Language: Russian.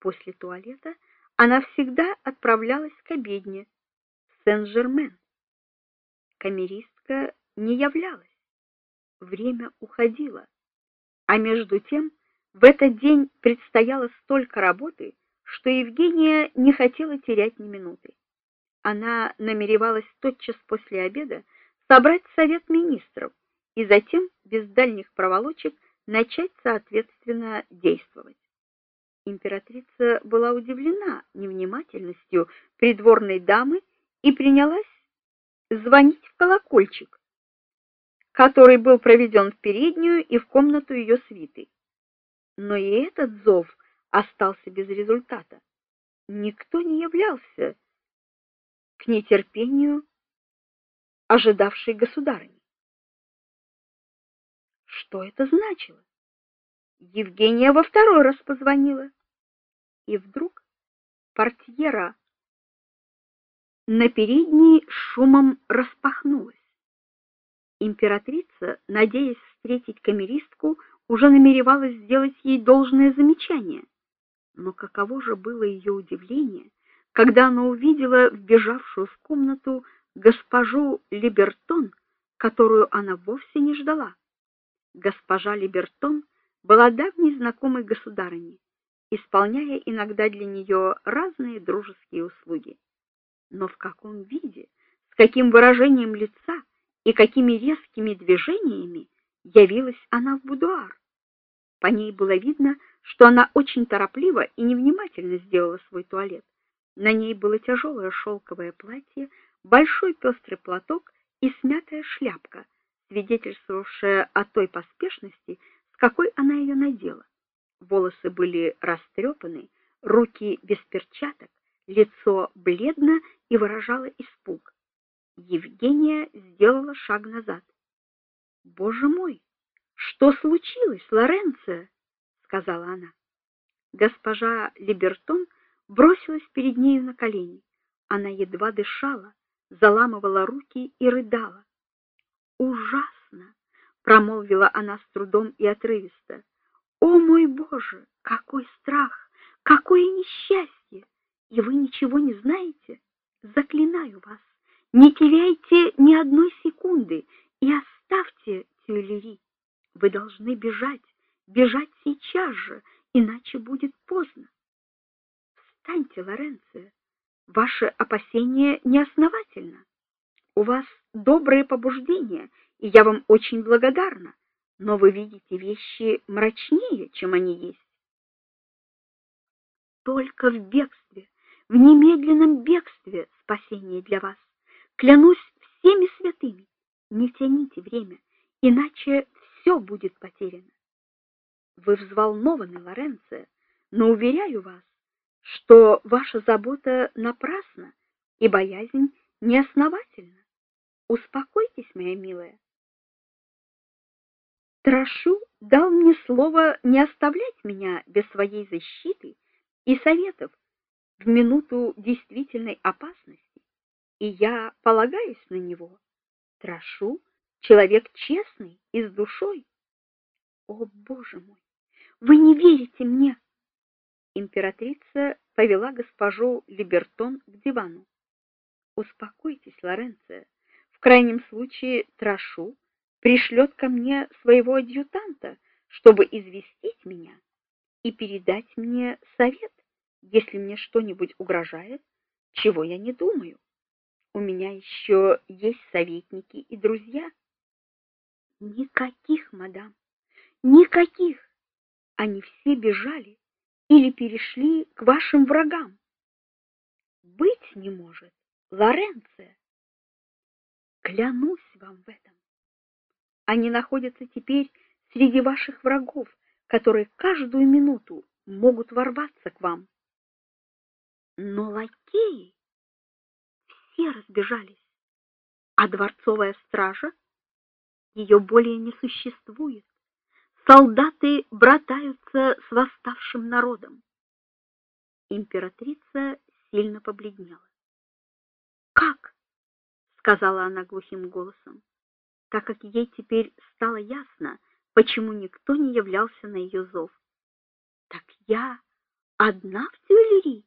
После туалета она всегда отправлялась к обедне в Сен-Жермен. Камеристка не являлась. Время уходило, а между тем в этот день предстояло столько работы, что Евгения не хотела терять ни минуты. Она намеревалась тотчас после обеда собрать совет министров и затем без дальних проволочек начать соответственно действовать. Императрица была удивлена невнимательностью придворной дамы и принялась звонить в колокольчик, который был проведен в переднюю и в комнату ее свиты. Но и этот зов остался без результата. Никто не являлся к нетерпению ожидавшей государыни. Что это значило? Евгения во второй раз позвонила, и вдруг портьера на передней шумом распахнулась. Императрица, надеясь встретить камеристку, уже намеревалась сделать ей должное замечание. Но каково же было ее удивление, когда она увидела вбежавшую в комнату госпожу Либертон, которую она вовсе не ждала. Госпожа Либертон была давней знакомой государыни, исполняя иногда для нее разные дружеские услуги. Но в каком виде, с каким выражением лица и какими резкими движениями явилась она в будуар. По ней было видно, что она очень торопливо и невнимательно сделала свой туалет. На ней было тяжелое шелковое платье, большой пестрый платок и смятая шляпка, свидетельствовавшая о той поспешности, какой она ее надела. Волосы были растрепаны, руки без перчаток, лицо бледно и выражало испуг. Евгения сделала шаг назад. "Боже мой, что случилось, Лоренцо?" сказала она. Госпожа Либертон бросилась перед нею на колени. Она едва дышала, заламывала руки и рыдала. "Ужасно", промолвила она с трудом и отрывисто. "О мой Боже, какой страх, какое несчастье! И вы ничего не знаете? Заклинаю вас, не теряйте ни одной секунды и оставьте Тюильри. Вы должны бежать, бежать сейчас же, иначе будет поздно. Встаньте, Лоренцо. Ваше опасение неосновательно. У вас добрые побуждения, и я вам очень благодарна, но вы видите вещи мрачнее, чем они есть. Только в бегстве, в немедленном бегстве спасение для вас. Клянусь всеми святыми, не тяните время, иначе все будет потеряно. Вы взволнованы, Лоренцо, но уверяю вас, что ваша забота напрасна и боязнь неосновательна. Успокойтесь, моя милая. Трашу дал мне слово не оставлять меня без своей защиты и советов в минуту действительной опасности и я полагаюсь на него. Трашу человек честный и с душой. О, боже мой, вы не верите мне. Императрица повела госпожу Либертон к дивану. Успокойтесь, Лоренцо. В крайнем случае Трашу пришлет ко мне своего адъютанта, чтобы известить меня и передать мне совет, если мне что-нибудь угрожает, чего я не думаю. У меня еще есть советники и друзья. Никаких, мадам, никаких. Они все бежали или перешли к вашим врагам. Быть не может, Лоренцо. Клянусь вам в этом. Они находятся теперь среди ваших врагов, которые каждую минуту могут ворваться к вам. Но лакеи все разбежались. А дворцовая стража ее более не существует. Солдаты братаются с восставшим народом. Императрица сильно побледнела. "Как?" сказала она глухим голосом, так как ей теперь стало ясно, почему никто не являлся на ее зов. "Так я одна в Тюильри?